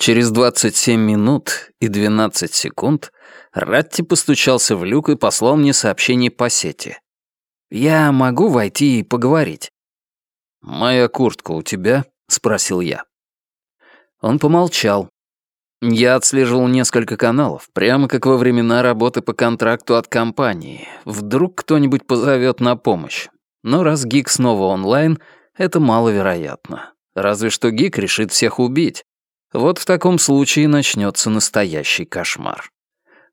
9. Через 27 минут и 12 секунд Ратти постучался в люк и послал мне сообщение по сети. «Я могу войти и поговорить?» «Моя куртка у тебя?» — спросил я. Он помолчал. Я отслеживал несколько каналов, прямо как во времена работы по контракту от компании. Вдруг кто-нибудь позовет на помощь. Но раз Гик снова онлайн, это маловероятно. Разве что Гик решит всех убить. Вот в таком случае начнется настоящий кошмар.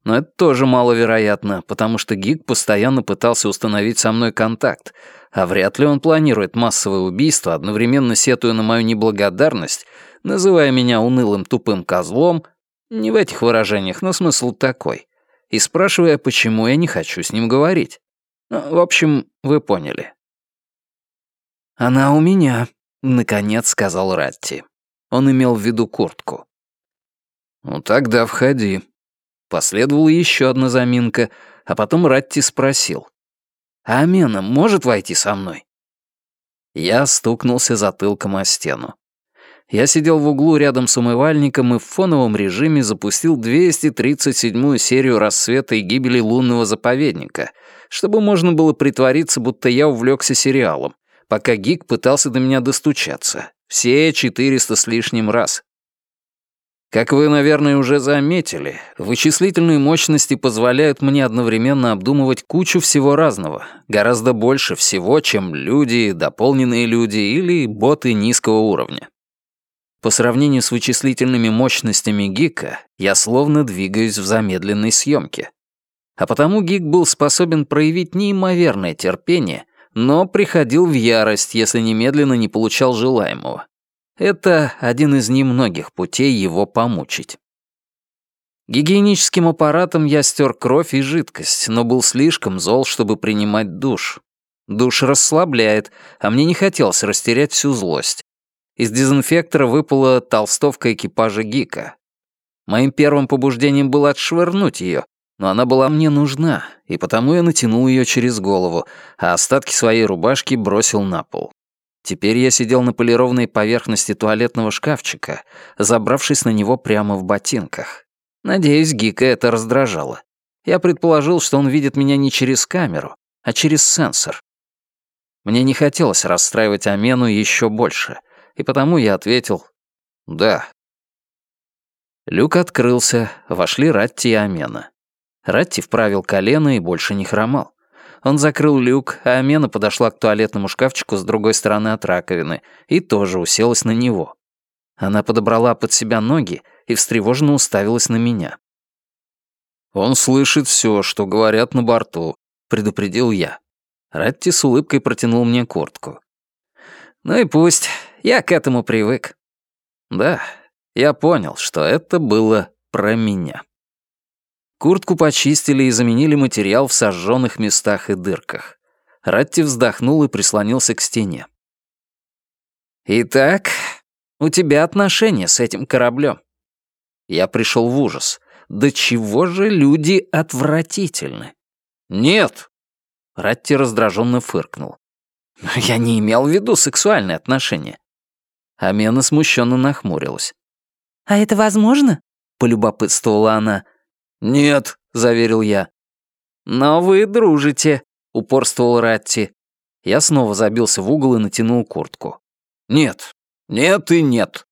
Но это тоже маловероятно, потому что Гик постоянно пытался установить со мной контакт, а вряд ли он планирует массовое убийство, одновременно сетуя на мою неблагодарность, называя меня унылым тупым козлом, не в этих выражениях, но смысл такой, и спрашивая, почему я не хочу с ним говорить. Ну, в общем, вы поняли. «Она у меня», — наконец сказал Ратти. Он имел в виду куртку. «Ну тогда входи». Последовала еще одна заминка, а потом Ратти спросил. «А Амена может войти со мной?» Я стукнулся затылком о стену. Я сидел в углу рядом с умывальником и в фоновом режиме запустил 237-ю серию рассвета и гибели лунного заповедника, чтобы можно было притвориться, будто я увлекся сериалом, пока Гик пытался до меня достучаться. Все 400 с лишним раз. Как вы, наверное, уже заметили, вычислительные мощности позволяют мне одновременно обдумывать кучу всего разного, гораздо больше всего, чем люди, дополненные люди или боты низкого уровня. По сравнению с вычислительными мощностями Гика, я словно двигаюсь в замедленной съемке. А потому Гик был способен проявить неимоверное терпение — но приходил в ярость, если немедленно не получал желаемого. Это один из немногих путей его помучить. Гигиеническим аппаратом я стер кровь и жидкость, но был слишком зол, чтобы принимать душ. Душ расслабляет, а мне не хотелось растерять всю злость. Из дезинфектора выпала толстовка экипажа Гика. Моим первым побуждением было отшвырнуть ее, но она была мне нужна, и потому я натянул ее через голову, а остатки своей рубашки бросил на пол. Теперь я сидел на полированной поверхности туалетного шкафчика, забравшись на него прямо в ботинках. Надеюсь, Гика это раздражало. Я предположил, что он видит меня не через камеру, а через сенсор. Мне не хотелось расстраивать Амену еще больше, и потому я ответил «да». Люк открылся, вошли Ратти и Амена. Ратти вправил колено и больше не хромал. Он закрыл люк, а Амена подошла к туалетному шкафчику с другой стороны от раковины и тоже уселась на него. Она подобрала под себя ноги и встревоженно уставилась на меня. «Он слышит все, что говорят на борту», — предупредил я. Ратти с улыбкой протянул мне куртку. «Ну и пусть. Я к этому привык». Да, я понял, что это было про меня. Куртку почистили и заменили материал в сожженных местах и дырках. Ратти вздохнул и прислонился к стене. «Итак, у тебя отношения с этим кораблем?» Я пришел в ужас. «Да чего же люди отвратительны?» «Нет!» Ратти раздраженно фыркнул. «Я не имел в виду сексуальные отношения». Амена смущенно нахмурилась. «А это возможно?» — полюбопытствовала она. «Нет», — заверил я. «Но вы дружите», — упорствовал Ратти. Я снова забился в угол и натянул куртку. «Нет, нет и нет».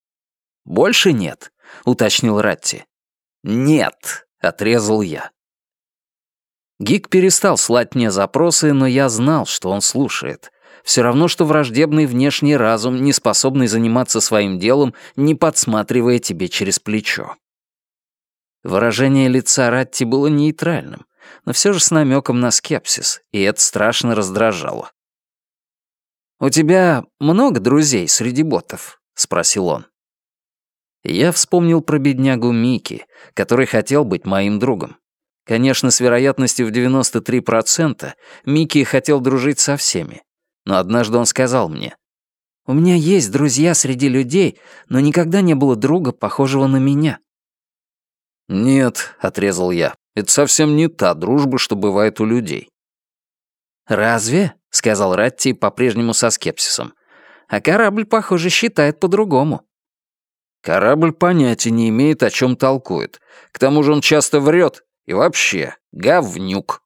«Больше нет», — уточнил Ратти. «Нет», — отрезал я. Гик перестал слать мне запросы, но я знал, что он слушает. Все равно, что враждебный внешний разум, не способный заниматься своим делом, не подсматривая тебе через плечо. Выражение лица Ратти было нейтральным, но все же с намеком на скепсис, и это страшно раздражало. «У тебя много друзей среди ботов?» — спросил он. Я вспомнил про беднягу Мики, который хотел быть моим другом. Конечно, с вероятностью в 93% Микки хотел дружить со всеми. Но однажды он сказал мне, «У меня есть друзья среди людей, но никогда не было друга, похожего на меня». «Нет», — отрезал я, — «это совсем не та дружба, что бывает у людей». «Разве?» — сказал Ратти по-прежнему со скепсисом. А корабль, похоже, считает по-другому. Корабль понятия не имеет, о чем толкует. К тому же он часто врет. И вообще, говнюк.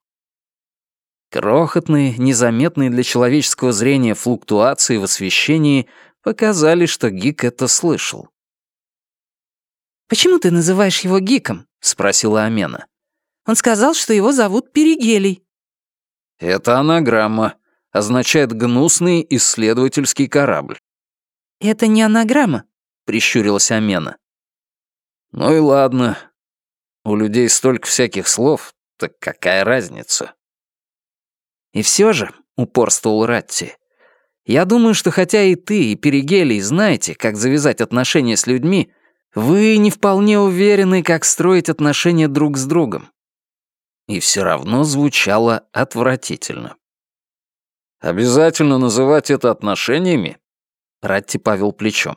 Крохотные, незаметные для человеческого зрения флуктуации в освещении показали, что Гик это слышал. «Почему ты называешь его Гиком?» — спросила Амена. «Он сказал, что его зовут Перигелий». «Это анаграмма. Означает «гнусный исследовательский корабль». «Это не анаграмма», — прищурилась Амена. «Ну и ладно. У людей столько всяких слов, так какая разница?» И все же, упорствовал Ратти, я думаю, что хотя и ты, и Перигелий знаете, как завязать отношения с людьми, вы не вполне уверены, как строить отношения друг с другом. И все равно звучало отвратительно. «Обязательно называть это отношениями?» Ратти повел плечом.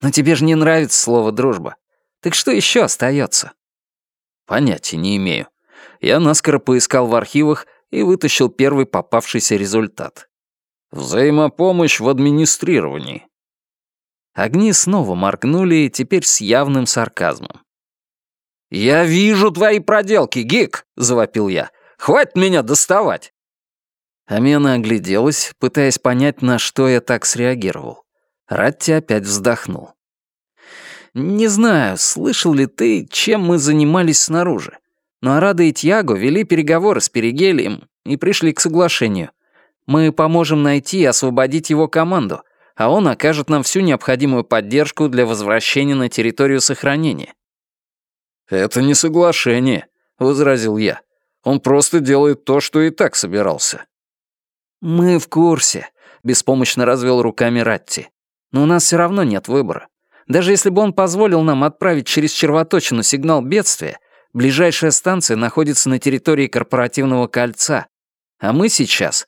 «Но тебе же не нравится слово «дружба». Так что еще остается? «Понятия не имею. Я наскоро поискал в архивах и вытащил первый попавшийся результат. Взаимопомощь в администрировании. Огни снова моргнули, теперь с явным сарказмом. «Я вижу твои проделки, Гик!» — завопил я. «Хватит меня доставать!» Амена огляделась, пытаясь понять, на что я так среагировал. Ратти опять вздохнул. «Не знаю, слышал ли ты, чем мы занимались снаружи. Но Арада и Тьяго вели переговоры с Перигелием и пришли к соглашению. Мы поможем найти и освободить его команду, а он окажет нам всю необходимую поддержку для возвращения на территорию сохранения». «Это не соглашение», — возразил я. «Он просто делает то, что и так собирался». «Мы в курсе», — беспомощно развел руками Ратти. «Но у нас все равно нет выбора. Даже если бы он позволил нам отправить через червоточину сигнал бедствия, Ближайшая станция находится на территории корпоративного кольца, а мы сейчас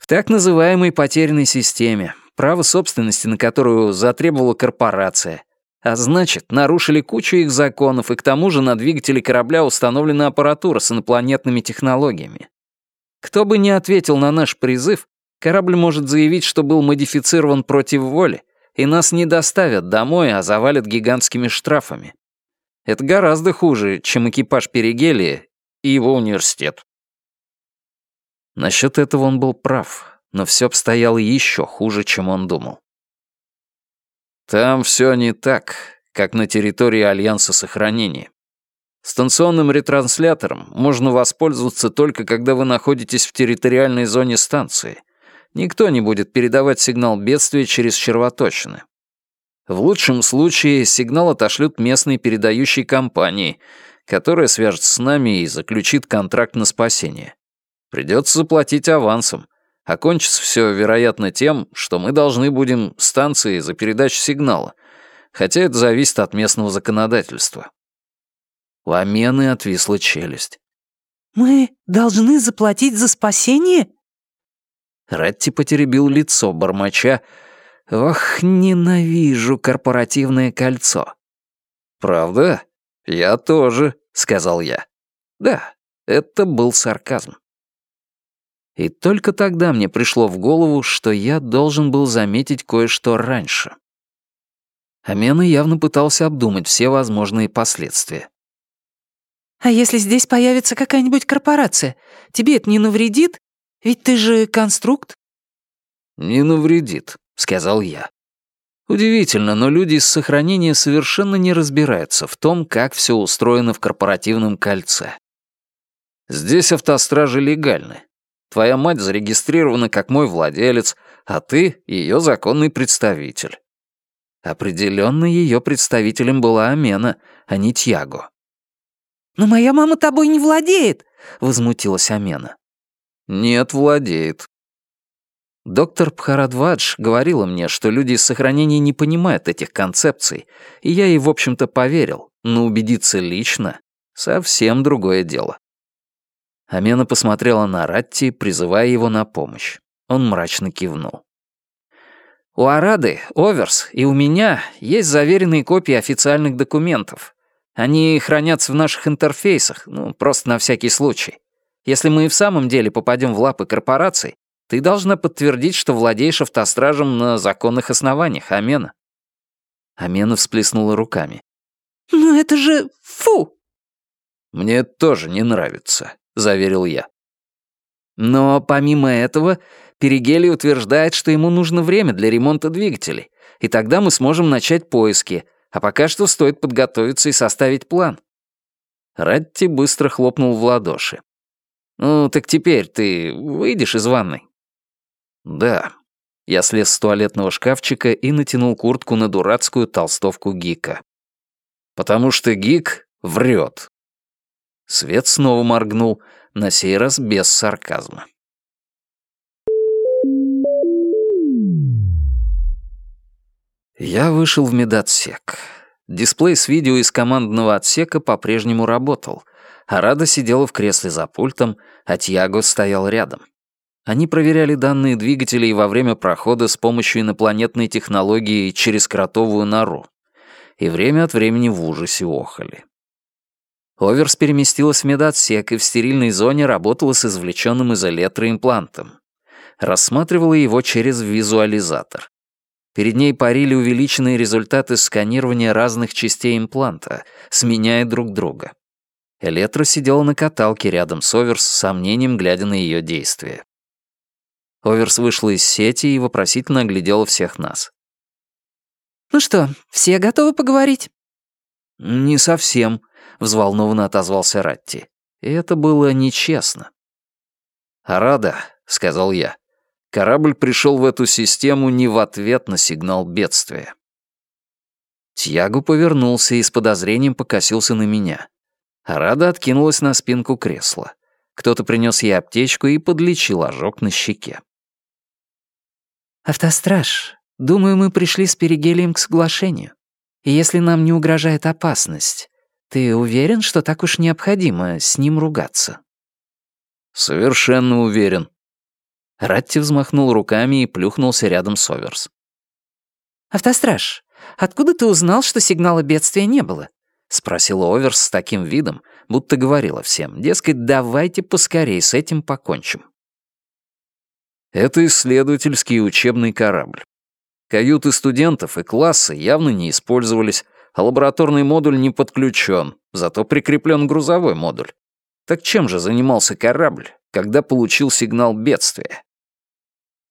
в так называемой потерянной системе, право собственности на которую затребовала корпорация. А значит, нарушили кучу их законов, и к тому же на двигателе корабля установлена аппаратура с инопланетными технологиями. Кто бы ни ответил на наш призыв, корабль может заявить, что был модифицирован против воли, и нас не доставят домой, а завалят гигантскими штрафами. Это гораздо хуже, чем экипаж Перигелия и его университет. Насчет этого он был прав, но все обстояло еще хуже, чем он думал. Там все не так, как на территории Альянса Сохранения. Станционным ретранслятором можно воспользоваться только когда вы находитесь в территориальной зоне станции. Никто не будет передавать сигнал бедствия через червоточины. В лучшем случае сигнал отошлют местной передающей компании, которая свяжется с нами и заключит контракт на спасение. Придется заплатить авансом. Окончится все, вероятно, тем, что мы должны будем станции за передачу сигнала, хотя это зависит от местного законодательства. У Амены отвисла челюсть. «Мы должны заплатить за спасение?» Ратти потеребил лицо, бормоча, Ох, ненавижу корпоративное кольцо. Правда? Я тоже, сказал я. Да, это был сарказм. И только тогда мне пришло в голову, что я должен был заметить кое-что раньше. Амена явно пытался обдумать все возможные последствия. «А если здесь появится какая-нибудь корпорация, тебе это не навредит? Ведь ты же конструкт?» «Не навредит», — сказал я. Удивительно, но люди из сохранения совершенно не разбираются в том, как все устроено в корпоративном кольце. Здесь автостражи легальны. Твоя мать зарегистрирована как мой владелец, а ты — ее законный представитель. Определенно ее представителем была Амена, а не Тьяго. «Но моя мама тобой не владеет», — возмутилась Амена. «Нет, владеет. Доктор Пхарадвадж говорила мне, что люди из сохранения не понимают этих концепций, и я ей, в общем-то, поверил, но убедиться лично — совсем другое дело. Амена посмотрела на Ратти, призывая его на помощь. Он мрачно кивнул. «У Арады, Оверс и у меня есть заверенные копии официальных документов. Они хранятся в наших интерфейсах, ну, просто на всякий случай. Если мы и в самом деле попадем в лапы корпораций, Ты должна подтвердить, что владеешь автостражем на законных основаниях, Амена». Амена всплеснула руками. «Ну это же... фу!» «Мне тоже не нравится», — заверил я. Но помимо этого, Перигели утверждает, что ему нужно время для ремонта двигателей, и тогда мы сможем начать поиски, а пока что стоит подготовиться и составить план. Ратти быстро хлопнул в ладоши. «Ну, так теперь ты выйдешь из ванной?» «Да». Я слез с туалетного шкафчика и натянул куртку на дурацкую толстовку Гика. «Потому что Гик врет». Свет снова моргнул, на сей раз без сарказма. Я вышел в медотсек. Дисплей с видео из командного отсека по-прежнему работал, а Рада сидела в кресле за пультом, а Тьяго стоял рядом. Они проверяли данные двигателей во время прохода с помощью инопланетной технологии через кротовую нору. И время от времени в ужасе охали. Оверс переместилась в медотсек и в стерильной зоне работала с извлеченным из электроимплантом. Рассматривала его через визуализатор. Перед ней парили увеличенные результаты сканирования разных частей импланта, сменяя друг друга. Электро сидела на каталке рядом с Оверс, с сомнением глядя на ее действия. Оверс вышла из сети и вопросительно оглядела всех нас. «Ну что, все готовы поговорить?» «Не совсем», — взволнованно отозвался Ратти. И это было нечестно. «Арада», — сказал я, Корабль пришел в эту систему не в ответ на сигнал бедствия. Тьяго повернулся и с подозрением покосился на меня. Рада откинулась на спинку кресла. Кто-то принес ей аптечку и подлечил ожог на щеке. «Автостраж, думаю, мы пришли с Перигелием к соглашению. И если нам не угрожает опасность, ты уверен, что так уж необходимо с ним ругаться?» «Совершенно уверен», Ратти взмахнул руками и плюхнулся рядом с Оверс. «Автостраж, откуда ты узнал, что сигнала бедствия не было?» — спросила Оверс с таким видом, будто говорила всем, дескать, давайте поскорей с этим покончим. Это исследовательский учебный корабль. Каюты студентов и классы явно не использовались, а лабораторный модуль не подключен, зато прикреплен грузовой модуль. Так чем же занимался корабль, когда получил сигнал бедствия?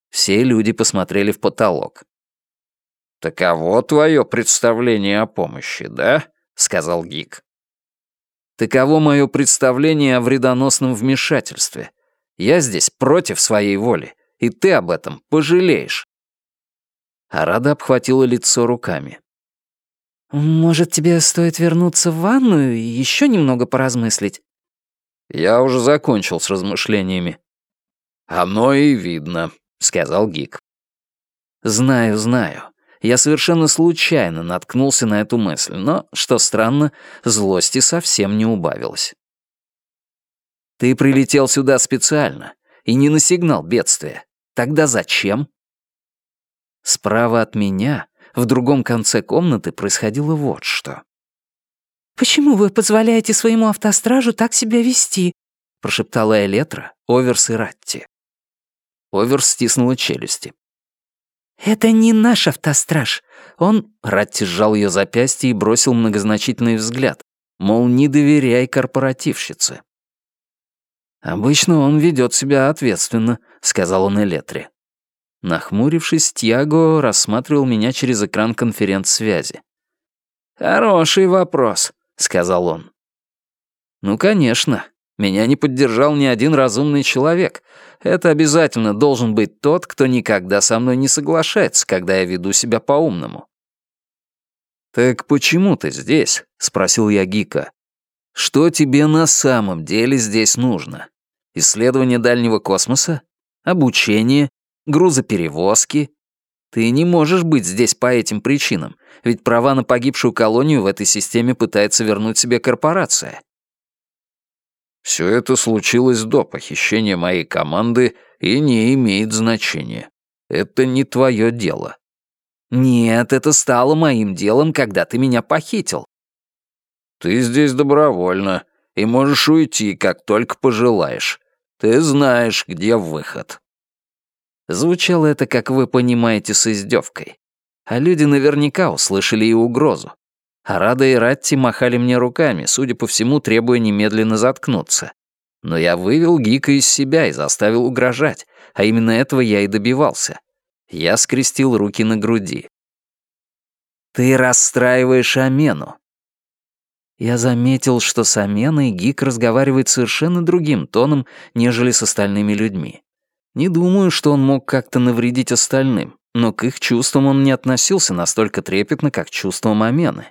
Все люди посмотрели в потолок. «Таково твое представление о помощи, да?» — сказал Гик. «Таково мое представление о вредоносном вмешательстве. Я здесь против своей воли, и ты об этом пожалеешь». Арада обхватила лицо руками. «Может, тебе стоит вернуться в ванную и еще немного поразмыслить?» Я уже закончил с размышлениями. «Оно и видно», — сказал Гик. «Знаю, знаю. Я совершенно случайно наткнулся на эту мысль, но, что странно, злости совсем не убавилось. Ты прилетел сюда специально, и не на сигнал бедствия. Тогда зачем?» Справа от меня, в другом конце комнаты, происходило вот что. «Почему вы позволяете своему автостражу так себя вести?» прошептала Элетра, Оверс и Ратти. Оверс стиснула челюсти. «Это не наш автостраж. Он...» Ратти сжал ее запястье и бросил многозначительный взгляд, мол, не доверяй корпоративщице. «Обычно он ведет себя ответственно», — сказал он Элетре. Нахмурившись, Тьяго рассматривал меня через экран конференц-связи. «Хороший вопрос», — сказал он. «Ну, конечно. Меня не поддержал ни один разумный человек. Это обязательно должен быть тот, кто никогда со мной не соглашается, когда я веду себя по-умному». «Так почему ты здесь?» — спросил я Гика. «Что тебе на самом деле здесь нужно? Исследование дальнего космоса? Обучение? Грузоперевозки? Ты не можешь быть здесь по этим причинам, ведь права на погибшую колонию в этой системе пытается вернуть себе корпорация. Все это случилось до похищения моей команды и не имеет значения. Это не твое дело. Нет, это стало моим делом, когда ты меня похитил. Ты здесь добровольно и можешь уйти, как только пожелаешь. Ты знаешь, где выход. Звучало это, как вы понимаете, с издевкой. А люди наверняка услышали и угрозу. Арада и Ратти махали мне руками, судя по всему, требуя немедленно заткнуться. Но я вывел Гика из себя и заставил угрожать, а именно этого я и добивался. Я скрестил руки на груди. «Ты расстраиваешь Амену». Я заметил, что с Аменой Гик разговаривает совершенно другим тоном, нежели с остальными людьми. Не думаю, что он мог как-то навредить остальным, но к их чувствам он не относился настолько трепетно, как к чувствам Амены.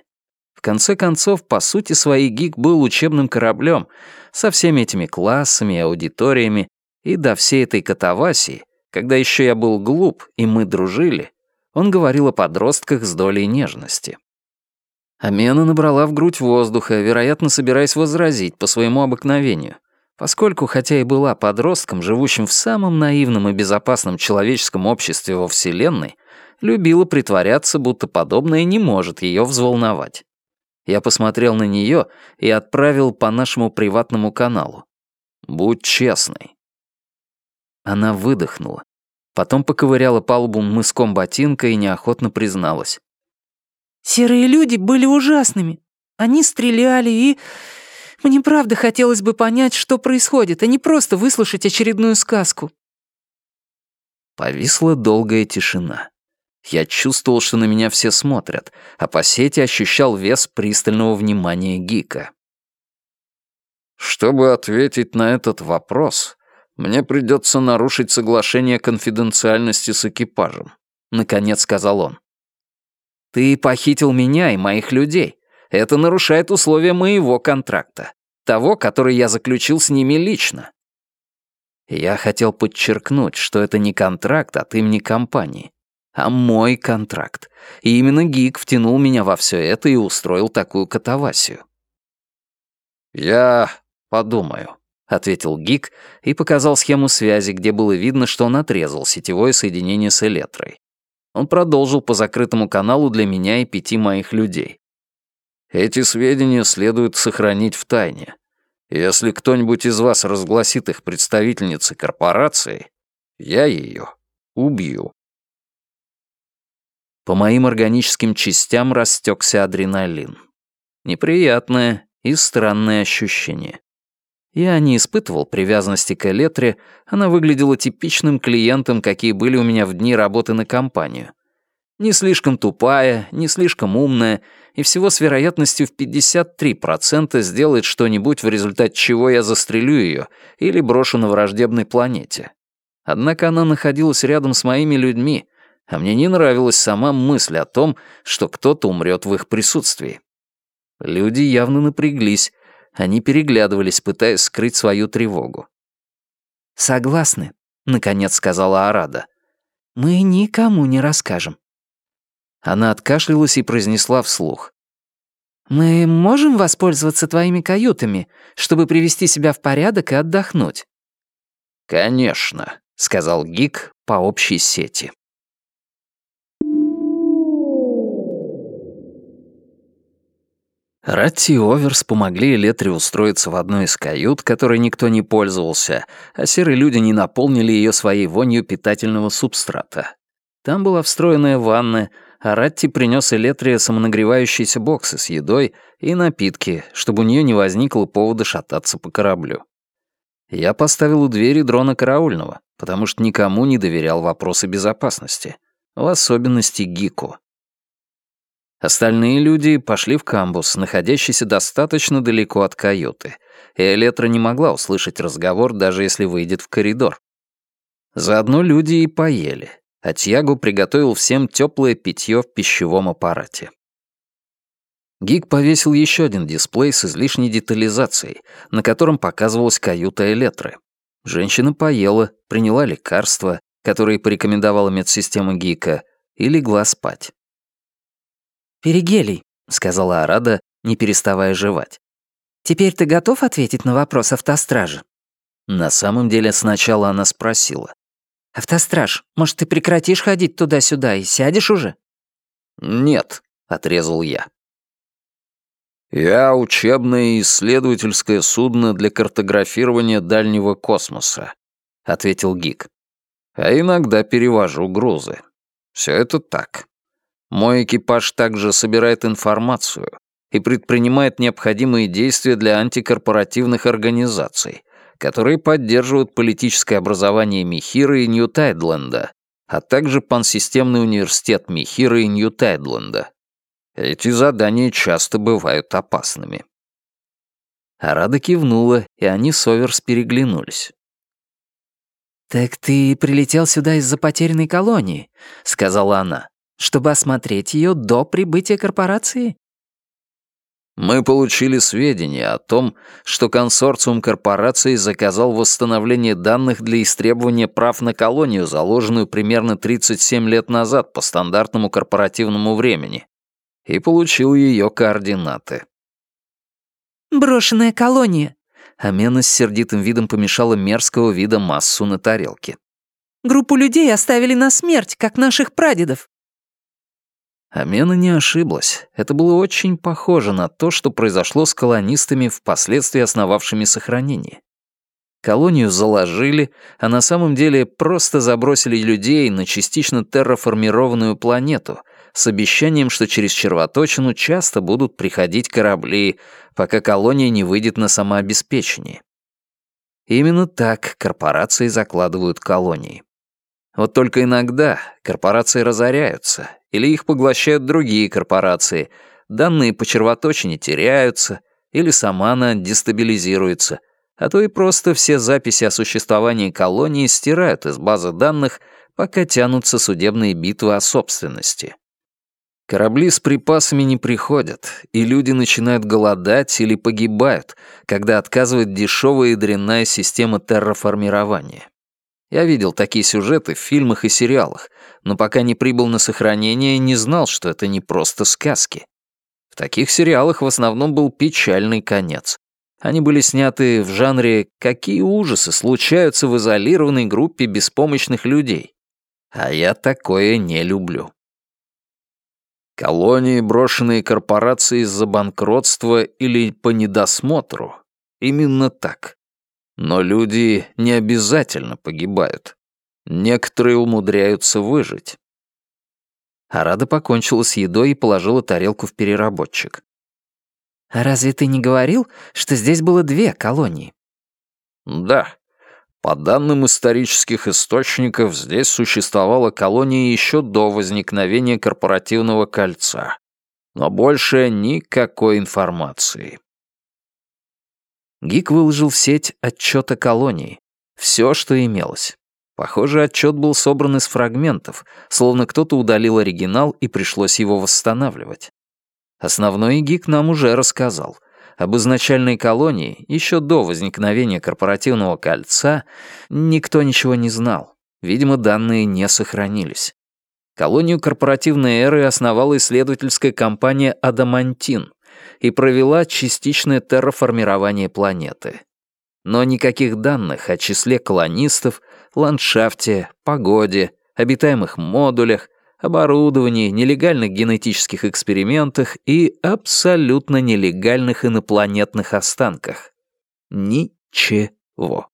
В конце концов, по сути своей ГИК был учебным кораблем со всеми этими классами и аудиториями, и до всей этой катавасии, когда еще я был глуп, и мы дружили, он говорил о подростках с долей нежности. Амена набрала в грудь воздуха, вероятно, собираясь возразить по своему обыкновению, поскольку, хотя и была подростком, живущим в самом наивном и безопасном человеческом обществе во Вселенной, любила притворяться, будто подобное не может ее взволновать. Я посмотрел на нее и отправил по нашему приватному каналу. «Будь честной». Она выдохнула. Потом поковыряла палубу мыском ботинка и неохотно призналась. «Серые люди были ужасными. Они стреляли и... Мне правда хотелось бы понять, что происходит, а не просто выслушать очередную сказку». Повисла долгая тишина. Я чувствовал, что на меня все смотрят, а по сети ощущал вес пристального внимания Гика. Чтобы ответить на этот вопрос, мне придется нарушить соглашение конфиденциальности с экипажем, наконец сказал он. Ты похитил меня и моих людей. Это нарушает условия моего контракта, того, который я заключил с ними лично. Я хотел подчеркнуть, что это не контракт от имени компании а мой контракт. И именно Гик втянул меня во все это и устроил такую катавасию. «Я подумаю», — ответил Гик и показал схему связи, где было видно, что он отрезал сетевое соединение с Электрой. Он продолжил по закрытому каналу для меня и пяти моих людей. «Эти сведения следует сохранить в тайне. Если кто-нибудь из вас разгласит их представительнице корпорации, я ее убью». По моим органическим частям растекся адреналин. Неприятное и странное ощущение. Я не испытывал привязанности к Элетре, она выглядела типичным клиентом, какие были у меня в дни работы на компанию. Не слишком тупая, не слишком умная, и всего с вероятностью в 53% сделает что-нибудь, в результате чего я застрелю ее или брошу на враждебной планете. Однако она находилась рядом с моими людьми, а мне не нравилась сама мысль о том, что кто-то умрет в их присутствии. Люди явно напряглись, они переглядывались, пытаясь скрыть свою тревогу. «Согласны», — наконец сказала Арада. «Мы никому не расскажем». Она откашлялась и произнесла вслух. «Мы можем воспользоваться твоими каютами, чтобы привести себя в порядок и отдохнуть?» «Конечно», — сказал Гик по общей сети. Ратти и Оверс помогли Элетре устроиться в одной из кают, которой никто не пользовался, а серые люди не наполнили ее своей вонью питательного субстрата. Там была встроенная ванная, а Ратти принес Элетре самонагревающиеся боксы с едой и напитки, чтобы у нее не возникло повода шататься по кораблю. Я поставил у двери дрона караульного, потому что никому не доверял вопросы безопасности, в особенности Гику. Остальные люди пошли в камбус, находящийся достаточно далеко от каюты, и Элетра не могла услышать разговор, даже если выйдет в коридор. Заодно люди и поели, а Тьяго приготовил всем теплое питье в пищевом аппарате. Гик повесил еще один дисплей с излишней детализацией, на котором показывалась каюта Элетры. Женщина поела, приняла лекарства, которые порекомендовала медсистема Гика, и легла спать. «Перигелий», — сказала Арада, не переставая жевать. «Теперь ты готов ответить на вопрос автостража?» На самом деле сначала она спросила. «Автостраж, может, ты прекратишь ходить туда-сюда и сядешь уже?» «Нет», — отрезал я. «Я учебное исследовательское судно для картографирования дальнего космоса», — ответил Гик. А иногда перевожу грузы. Все это так. Мой экипаж также собирает информацию и предпринимает необходимые действия для антикорпоративных организаций, которые поддерживают политическое образование Михира и Нью-Тайдленда, а также пансистемный университет Михира и Нью-Тайдленда. Эти задания часто бывают опасными. Арада кивнула, и они с Оверс переглянулись. «Так ты прилетел сюда из-за потерянной колонии», — сказала она чтобы осмотреть ее до прибытия корпорации? Мы получили сведения о том, что консорциум корпораций заказал восстановление данных для истребования прав на колонию, заложенную примерно 37 лет назад по стандартному корпоративному времени, и получил ее координаты. «Брошенная колония!» Амена с сердитым видом помешала мерзкого вида массу на тарелке. «Группу людей оставили на смерть, как наших прадедов. Амена не ошиблась. Это было очень похоже на то, что произошло с колонистами, впоследствии основавшими сохранение. Колонию заложили, а на самом деле просто забросили людей на частично терраформированную планету с обещанием, что через червоточину часто будут приходить корабли, пока колония не выйдет на самообеспечение. Именно так корпорации закладывают колонии. Вот только иногда корпорации разоряются, или их поглощают другие корпорации, данные по червоточине теряются, или сама она дестабилизируется, а то и просто все записи о существовании колонии стирают из базы данных, пока тянутся судебные битвы о собственности. Корабли с припасами не приходят, и люди начинают голодать или погибают, когда отказывает дешевая и дрянная система терраформирования. Я видел такие сюжеты в фильмах и сериалах, но пока не прибыл на сохранение, не знал, что это не просто сказки. В таких сериалах в основном был печальный конец. Они были сняты в жанре «Какие ужасы случаются в изолированной группе беспомощных людей?» А я такое не люблю. Колонии, брошенные корпорации из-за банкротства или по недосмотру. Именно так. Но люди не обязательно погибают. Некоторые умудряются выжить. Арада покончила с едой и положила тарелку в переработчик. «А разве ты не говорил, что здесь было две колонии?» «Да. По данным исторических источников, здесь существовала колония еще до возникновения корпоративного кольца. Но больше никакой информации. Гик выложил в сеть отчет о колонии. Все, что имелось. Похоже, отчет был собран из фрагментов, словно кто-то удалил оригинал и пришлось его восстанавливать. Основной Гик нам уже рассказал. Об изначальной колонии, еще до возникновения корпоративного кольца, никто ничего не знал. Видимо, данные не сохранились. Колонию корпоративной эры основала исследовательская компания «Адамантин», и провела частичное терраформирование планеты. Но никаких данных о числе колонистов, ландшафте, погоде, обитаемых модулях, оборудовании, нелегальных генетических экспериментах и абсолютно нелегальных инопланетных останках. Ничего.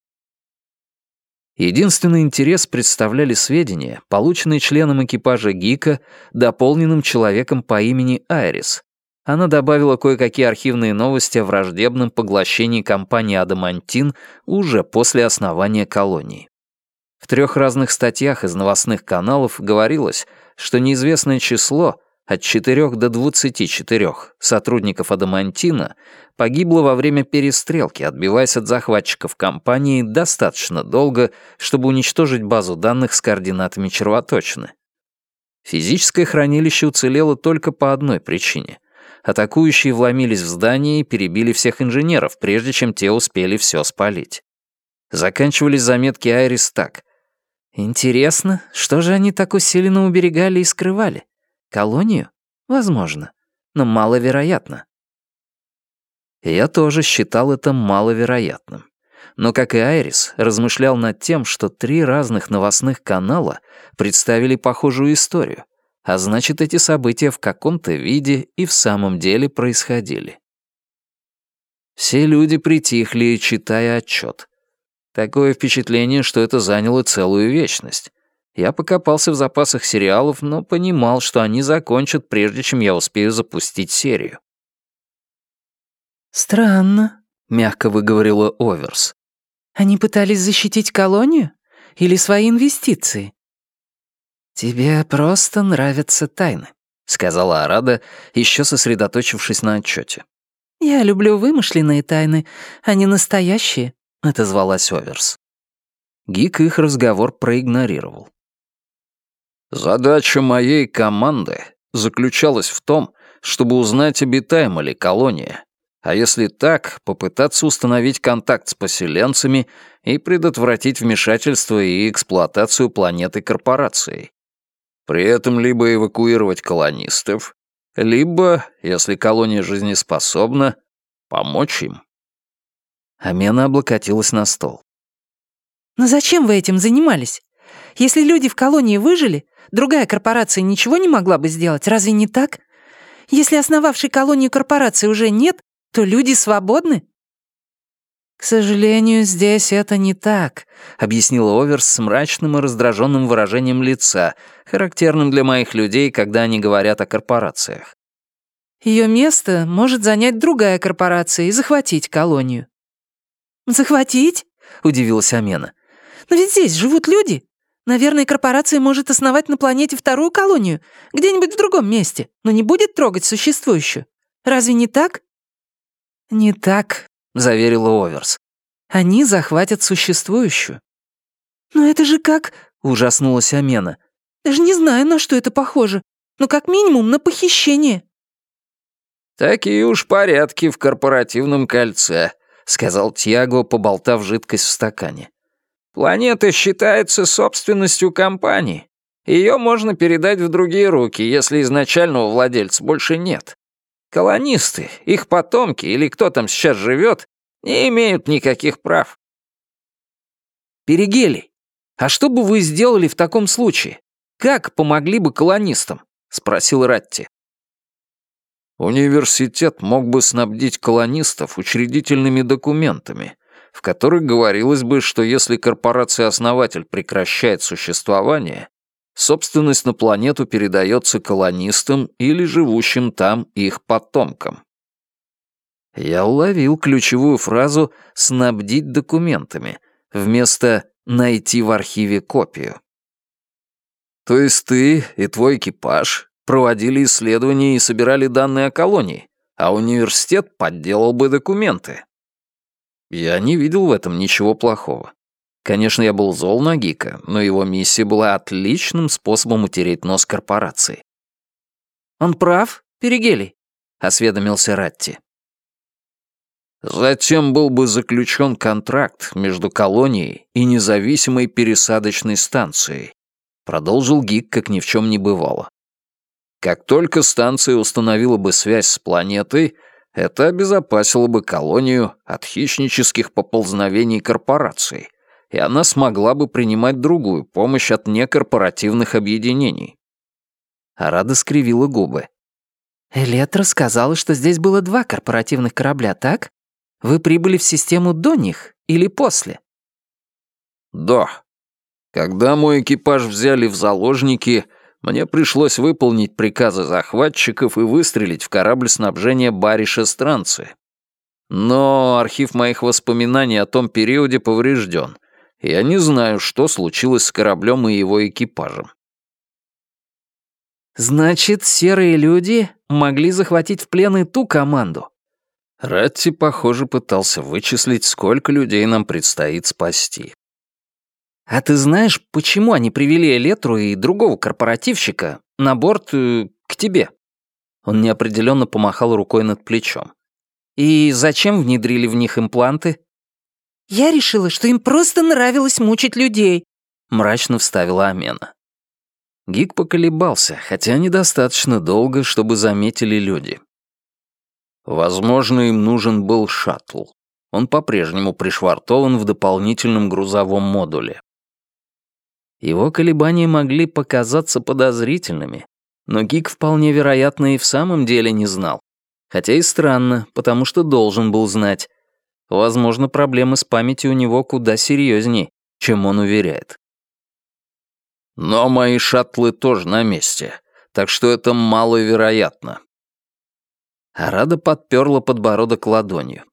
Единственный интерес представляли сведения, полученные членом экипажа Гика, дополненным человеком по имени Айрис, она добавила кое-какие архивные новости о враждебном поглощении компании «Адамантин» уже после основания колонии. В трех разных статьях из новостных каналов говорилось, что неизвестное число от 4 до 24 сотрудников «Адамантина» погибло во время перестрелки, отбиваясь от захватчиков компании достаточно долго, чтобы уничтожить базу данных с координатами червоточины. Физическое хранилище уцелело только по одной причине — Атакующие вломились в здание и перебили всех инженеров, прежде чем те успели все спалить. Заканчивались заметки Айрис так. «Интересно, что же они так усиленно уберегали и скрывали? Колонию? Возможно, но маловероятно». Я тоже считал это маловероятным. Но, как и Айрис, размышлял над тем, что три разных новостных канала представили похожую историю — а значит, эти события в каком-то виде и в самом деле происходили. Все люди притихли, читая отчет. Такое впечатление, что это заняло целую вечность. Я покопался в запасах сериалов, но понимал, что они закончат, прежде чем я успею запустить серию. «Странно», — мягко выговорила Оверс. «Они пытались защитить колонию? Или свои инвестиции?» «Тебе просто нравятся тайны», — сказала Арада, еще сосредоточившись на отчете. «Я люблю вымышленные тайны, а не настоящие», — отозвалась Оверс. Гик их разговор проигнорировал. «Задача моей команды заключалась в том, чтобы узнать, обитаема ли колония, а если так, попытаться установить контакт с поселенцами и предотвратить вмешательство и эксплуатацию планеты корпорацией. При этом либо эвакуировать колонистов, либо, если колония жизнеспособна, помочь им. Амена облокотилась на стол. «Но зачем вы этим занимались? Если люди в колонии выжили, другая корпорация ничего не могла бы сделать, разве не так? Если основавшей колонию корпорации уже нет, то люди свободны?» «К сожалению, здесь это не так», — объяснила Оверс с мрачным и раздраженным выражением лица, характерным для моих людей, когда они говорят о корпорациях. Ее место может занять другая корпорация и захватить колонию». «Захватить?» — удивилась Амена. «Но ведь здесь живут люди. Наверное, корпорация может основать на планете вторую колонию, где-нибудь в другом месте, но не будет трогать существующую. Разве не так?» «Не так», — заверила Оверс. «Они захватят существующую». «Но это же как...» — ужаснулась Амена. «Даже не знаю, на что это похоже. Но как минимум на похищение». «Такие уж порядки в корпоративном кольце», — сказал Тьяго, поболтав жидкость в стакане. «Планета считается собственностью компании. Ее можно передать в другие руки, если изначального владельца больше нет. Колонисты, их потомки или кто там сейчас живет, не имеют никаких прав. Перегелий, а что бы вы сделали в таком случае? Как помогли бы колонистам? Спросил Ратти. Университет мог бы снабдить колонистов учредительными документами, в которых говорилось бы, что если корпорация-основатель прекращает существование, собственность на планету передается колонистам или живущим там их потомкам. Я уловил ключевую фразу «снабдить документами» вместо «найти в архиве копию». То есть ты и твой экипаж проводили исследования и собирали данные о колонии, а университет подделал бы документы. Я не видел в этом ничего плохого. Конечно, я был зол на Гика, но его миссия была отличным способом утереть нос корпорации. «Он прав, Перегелий?» — осведомился Ратти. Затем был бы заключен контракт между колонией и независимой пересадочной станцией, продолжил Гик, как ни в чем не бывало. Как только станция установила бы связь с планетой, это обезопасило бы колонию от хищнических поползновений корпораций, и она смогла бы принимать другую помощь от некорпоративных объединений. Арада скривила губы. «Электра сказала, что здесь было два корпоративных корабля, так? Вы прибыли в систему до них или после?» «Да. Когда мой экипаж взяли в заложники, мне пришлось выполнить приказы захватчиков и выстрелить в корабль снабжения Бариша Странцы. Но архив моих воспоминаний о том периоде поврежден, я не знаю, что случилось с кораблем и его экипажем. «Значит, серые люди могли захватить в плен и ту команду?» Ратти, похоже, пытался вычислить, сколько людей нам предстоит спасти. «А ты знаешь, почему они привели Элетру и другого корпоративщика на борт э, к тебе?» Он неопределенно помахал рукой над плечом. «И зачем внедрили в них импланты?» «Я решила, что им просто нравилось мучить людей», — мрачно вставила Амена. Гик поколебался, хотя недостаточно долго, чтобы заметили люди. Возможно, им нужен был шаттл. Он по-прежнему пришвартован в дополнительном грузовом модуле. Его колебания могли показаться подозрительными, но Гик вполне вероятно и в самом деле не знал. Хотя и странно, потому что должен был знать. Возможно, проблемы с памятью у него куда серьезнее, чем он уверяет. Но мои шаттлы тоже на месте, так что это маловероятно. Арада подперла подбородок ладонью.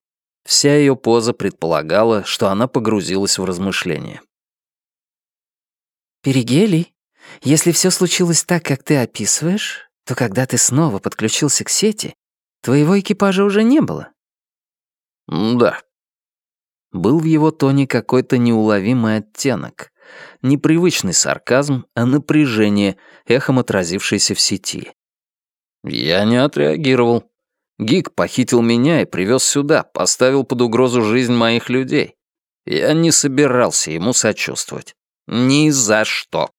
Вся ее поза предполагала, что она погрузилась в размышления. «Перигелий, если все случилось так, как ты описываешь, то когда ты снова подключился к сети, твоего экипажа уже не было». «Да». Был в его тоне какой-то неуловимый оттенок. Непривычный сарказм, а напряжение, эхом отразившееся в сети. Я не отреагировал. Гик похитил меня и привез сюда, поставил под угрозу жизнь моих людей. Я не собирался ему сочувствовать. Ни за что.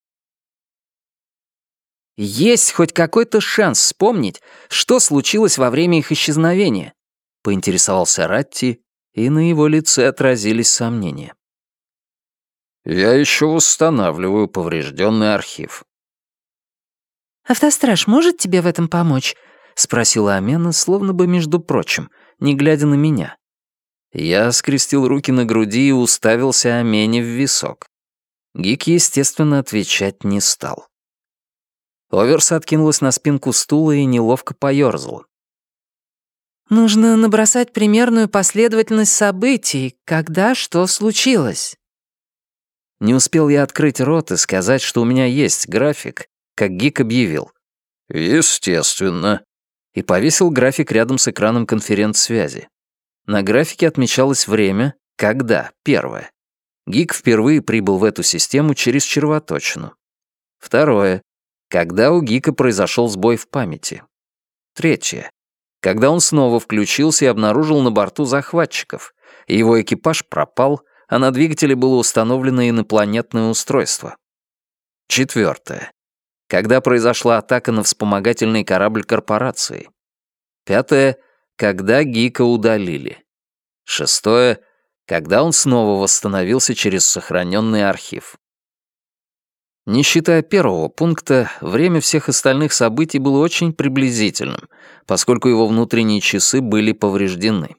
«Есть хоть какой-то шанс вспомнить, что случилось во время их исчезновения?» — поинтересовался Ратти, и на его лице отразились сомнения. «Я еще восстанавливаю поврежденный архив». «Автостраж может тебе в этом помочь?» — спросила Амена, словно бы между прочим, не глядя на меня. Я скрестил руки на груди и уставился Амене в висок. Гик, естественно, отвечать не стал. Оверс откинулась на спинку стула и неловко поёрзала. «Нужно набросать примерную последовательность событий, когда что случилось». Не успел я открыть рот и сказать, что у меня есть график, как Гик объявил. «Естественно». И повесил график рядом с экраном конференц-связи. На графике отмечалось время, когда, первое. Гик впервые прибыл в эту систему через червоточину. Второе. Когда у Гика произошел сбой в памяти. Третье. Когда он снова включился и обнаружил на борту захватчиков. Его экипаж пропал, а на двигателе было установлено инопланетное устройство. Четвертое. Когда произошла атака на вспомогательный корабль корпорации. Пятое. Когда Гика удалили. Шестое. Когда он снова восстановился через сохраненный архив. Не считая первого пункта, время всех остальных событий было очень приблизительным, поскольку его внутренние часы были повреждены.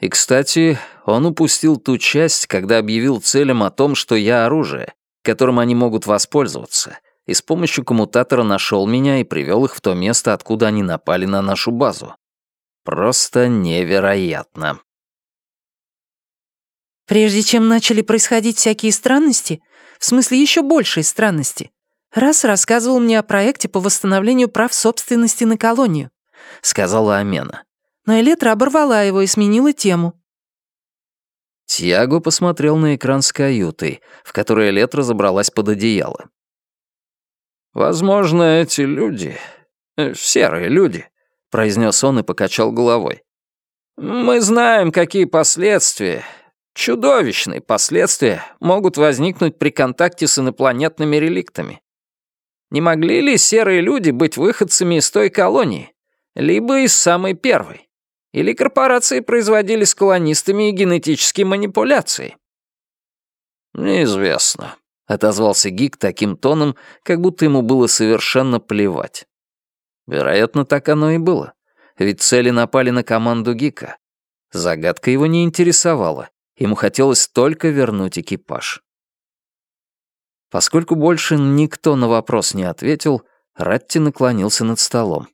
И, кстати, он упустил ту часть, когда объявил целям о том, что я оружие, которым они могут воспользоваться, и с помощью коммутатора нашел меня и привел их в то место, откуда они напали на нашу базу. Просто невероятно. Прежде чем начали происходить всякие странности, в смысле еще большей странности, раз рассказывал мне о проекте по восстановлению прав собственности на колонию, сказала Амена. Но Элетра оборвала его и сменила тему. Тьяго посмотрел на экран с каютой, в которой Элетра забралась под одеяло. «Возможно, эти люди... Э, серые люди», — произнес он и покачал головой. «Мы знаем, какие последствия, чудовищные последствия, могут возникнуть при контакте с инопланетными реликтами. Не могли ли серые люди быть выходцами из той колонии, либо из самой первой? Или корпорации производили с колонистами генетические манипуляции? Неизвестно, отозвался Гик таким тоном, как будто ему было совершенно плевать. Вероятно, так оно и было. Ведь цели напали на команду Гика. Загадка его не интересовала. Ему хотелось только вернуть экипаж. Поскольку больше никто на вопрос не ответил, Ратти наклонился над столом.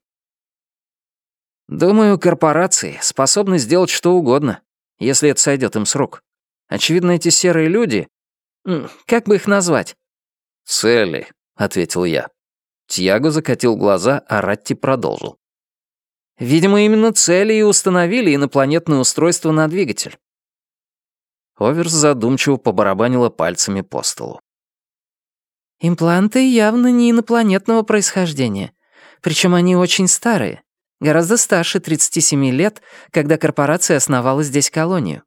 Думаю, корпорации способны сделать что угодно, если это сойдет им с рук. Очевидно, эти серые люди... Как бы их назвать? «Цели», — ответил я. Тьяго закатил глаза, а Ратти продолжил. Видимо, именно цели и установили инопланетное устройство на двигатель. Оверс задумчиво побарабанила пальцами по столу. «Импланты явно не инопланетного происхождения. Причем они очень старые гораздо старше 37 лет, когда корпорация основала здесь колонию.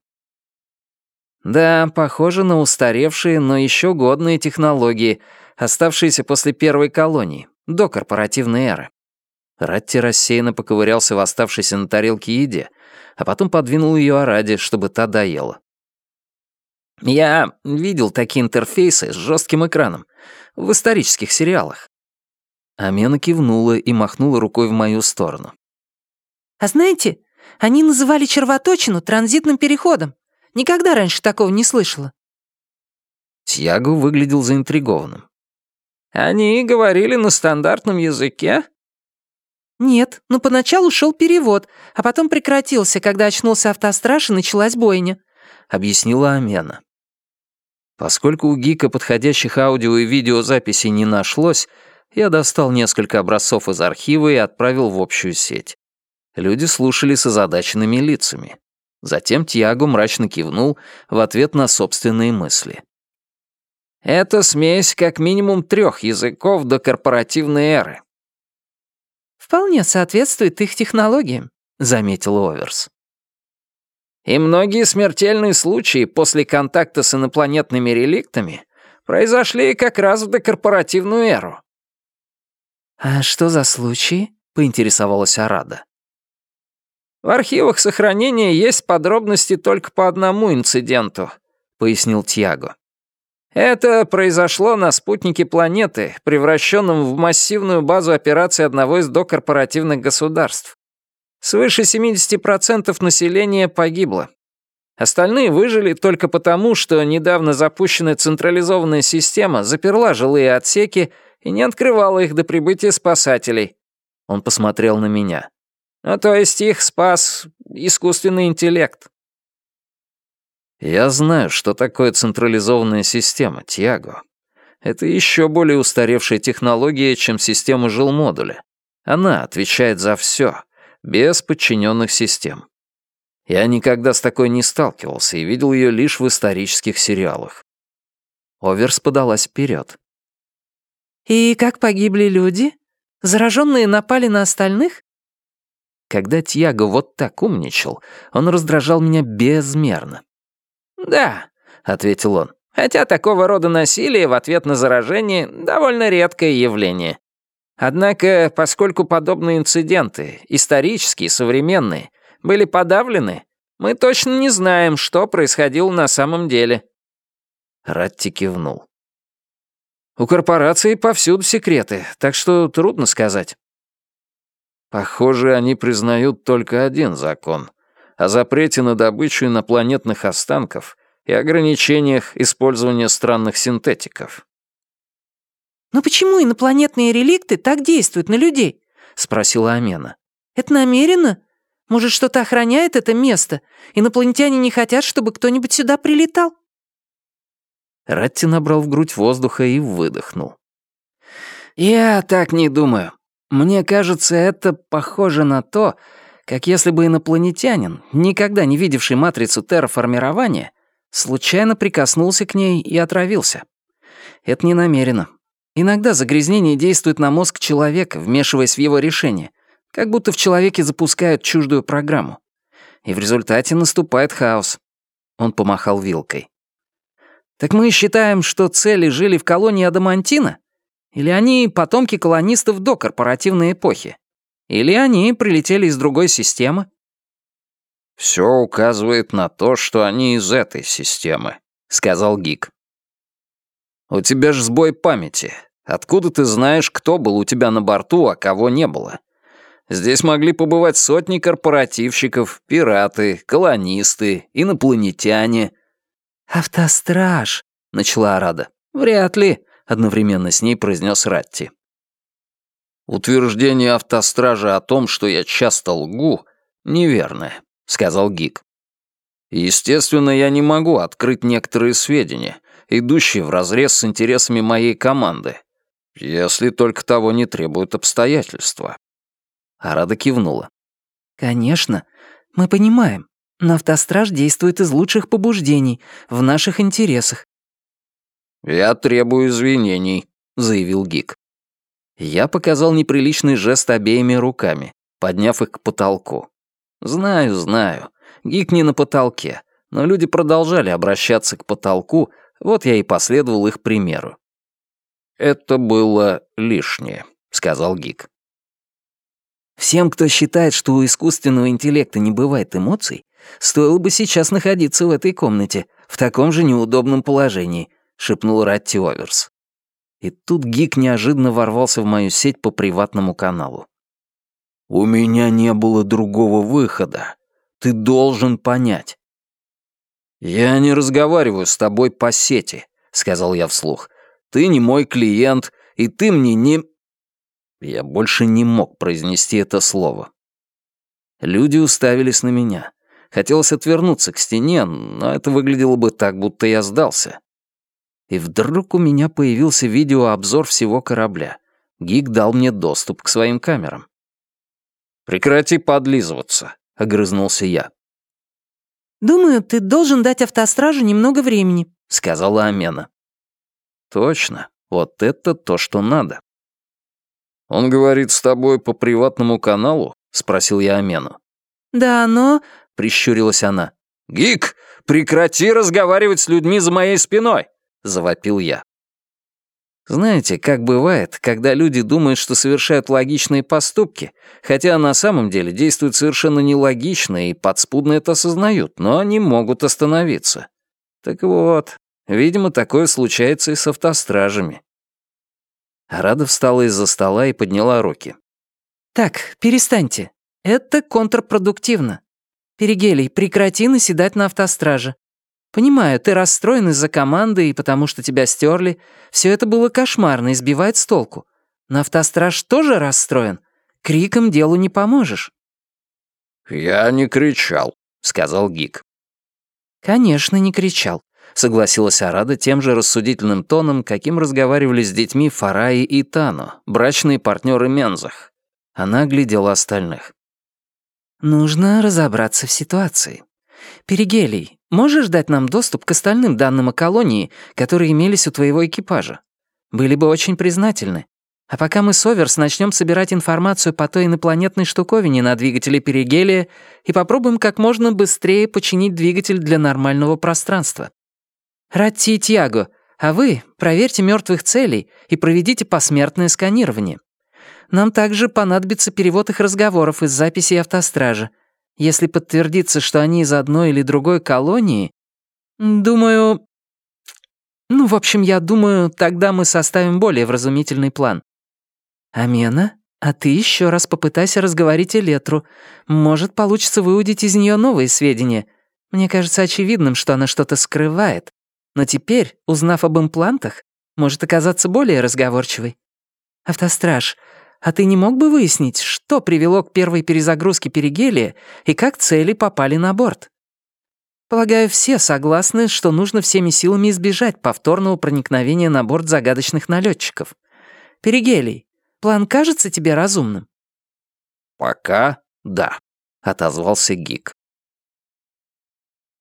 Да, похоже на устаревшие, но еще годные технологии, оставшиеся после первой колонии, до корпоративной эры. Ратти рассеянно поковырялся в оставшейся на тарелке еде, а потом подвинул ее Араде, чтобы та доела. Я видел такие интерфейсы с жестким экраном в исторических сериалах. Амена кивнула и махнула рукой в мою сторону. А знаете, Они называли червоточину транзитным переходом. Никогда раньше такого не слышала». Тьяго выглядел заинтригованным. «Они говорили на стандартном языке?» «Нет, но поначалу шел перевод, а потом прекратился, когда очнулся автостраж и началась бойня», — объяснила Амена. Поскольку у Гика подходящих аудио и видеозаписей не нашлось, я достал несколько образцов из архива и отправил в общую сеть. Люди слушали с озадаченными лицами. Затем Тьяго мрачно кивнул в ответ на собственные мысли. «Это смесь как минимум трех языков до корпоративной эры». «Вполне соответствует их технологиям», — заметил Оверс. И многие смертельные случаи после контакта с инопланетными реликтами произошли как раз в докорпоративную эру. «А что за случаи?» — поинтересовалась Арада. «В архивах сохранения есть подробности только по одному инциденту», — пояснил Тьяго. «Это произошло на спутнике планеты, превращенном в массивную базу операций одного из докорпоративных государств. Свыше 70% населения погибло. Остальные выжили только потому, что недавно запущенная централизованная система заперла жилые отсеки и не открывала их до прибытия спасателей. Он посмотрел на меня. Ну, то есть их спас искусственный интеллект. Я знаю, что такое централизованная система, Тиаго. Это еще более устаревшая технология, чем система жилмодуля. Она отвечает за все без подчиненных систем. Я никогда с такой не сталкивался и видел ее лишь в исторических сериалах. Оверс подалась вперед. «И как погибли люди? Зараженные напали на остальных?» Когда Тьяго вот так умничал, он раздражал меня безмерно. «Да», — ответил он, «хотя такого рода насилие в ответ на заражение — довольно редкое явление. Однако, поскольку подобные инциденты, исторические и современные, были подавлены, мы точно не знаем, что происходило на самом деле». Ратти кивнул. «У корпорации повсюду секреты, так что трудно сказать». Похоже, они признают только один закон — о запрете на добычу инопланетных останков и ограничениях использования странных синтетиков. «Но почему инопланетные реликты так действуют на людей?» — спросила Амена. «Это намеренно? Может, что-то охраняет это место? Инопланетяне не хотят, чтобы кто-нибудь сюда прилетал?» Ратти набрал в грудь воздуха и выдохнул. «Я так не думаю. Мне кажется, это похоже на то, как если бы инопланетянин, никогда не видевший матрицу терраформирования, случайно прикоснулся к ней и отравился. Это не намеренно. Иногда загрязнение действует на мозг человека, вмешиваясь в его решение, как будто в человеке запускают чуждую программу. И в результате наступает хаос. Он помахал вилкой. Так мы считаем, что цели жили в колонии Адамантина? Или они потомки колонистов до корпоративной эпохи? Или они прилетели из другой системы? «Все указывает на то, что они из этой системы», — сказал Гик. «У тебя же сбой памяти. Откуда ты знаешь, кто был у тебя на борту, а кого не было? Здесь могли побывать сотни корпоративщиков, пираты, колонисты, инопланетяне». «Автостраж», — начала Арада. «Вряд ли», — одновременно с ней произнес Ратти. «Утверждение автостража о том, что я часто лгу, неверное», — сказал Гик. «Естественно, я не могу открыть некоторые сведения, идущие вразрез с интересами моей команды, если только того не требуют обстоятельства». Арада кивнула. «Конечно, мы понимаем, но автостраж действует из лучших побуждений, в наших интересах». «Я требую извинений», — заявил Гик. Я показал неприличный жест обеими руками, подняв их к потолку. Знаю, знаю, Гик не на потолке, но люди продолжали обращаться к потолку, вот я и последовал их примеру. «Это было лишнее», — сказал Гик. «Всем, кто считает, что у искусственного интеллекта не бывает эмоций, стоило бы сейчас находиться в этой комнате, в таком же неудобном положении», — шепнул Ратти Оверс. И тут Гик неожиданно ворвался в мою сеть по приватному каналу. «У меня не было другого выхода. Ты должен понять». «Я не разговариваю с тобой по сети», — сказал я вслух. «Ты не мой клиент, и ты мне не...» Я больше не мог произнести это слово. Люди уставились на меня. Хотелось отвернуться к стене, но это выглядело бы так, будто я сдался. И вдруг у меня появился видеообзор всего корабля. Гик дал мне доступ к своим камерам. «Прекрати подлизываться», — огрызнулся я. «Думаю, ты должен дать автостражу немного времени», — сказала Амена. «Точно, вот это то, что надо». «Он говорит с тобой по приватному каналу?» — спросил я Амену. «Да, но...» — прищурилась она. «Гик, прекрати разговаривать с людьми за моей спиной!» — завопил я. Знаете, как бывает, когда люди думают, что совершают логичные поступки, хотя на самом деле действуют совершенно нелогично и подспудно это осознают, но они могут остановиться. Так вот, видимо, такое случается и с автостражами. Рада встала из-за стола и подняла руки. «Так, перестаньте. Это контрпродуктивно. Перегелий, прекрати наседать на автостраже. Понимаю, ты расстроен из-за команды и потому что тебя стерли. Все это было кошмарно и сбивает с толку. Но автостраж тоже расстроен. Криком делу не поможешь». «Я не кричал», — сказал Гик. «Конечно, не кричал», — согласилась Арада тем же рассудительным тоном, каким разговаривали с детьми Фараи и Тано, брачные партнеры Мензах. Она глядела остальных. «Нужно разобраться в ситуации. Перигелий, можешь дать нам доступ к остальным данным о колонии, которые имелись у твоего экипажа? Были бы очень признательны. А пока мы с Оверс начнем собирать информацию по той инопланетной штуковине на двигателе перигелия и попробуем как можно быстрее починить двигатель для нормального пространства. Ратти и Тьяго, а вы проверьте мертвых целей и проведите посмертное сканирование. Нам также понадобится перевод их разговоров из записей автостража. Если подтвердится, что они из одной или другой колонии, думаю... Ну, в общем, я думаю, тогда мы составим более вразумительный план. Амена, а ты еще раз попытайся разговорить Элетру. Может, получится выудить из нее новые сведения. Мне кажется очевидным, что она что-то скрывает. Но теперь, узнав об имплантах, может оказаться более разговорчивой. Автостраж, а ты не мог бы выяснить, что привело к первой перезагрузке перигелия и как цели попали на борт? Полагаю, все согласны, что нужно всеми силами избежать повторного проникновения на борт загадочных налетчиков. Перигелий, план кажется тебе разумным? «Пока да», — отозвался Гик.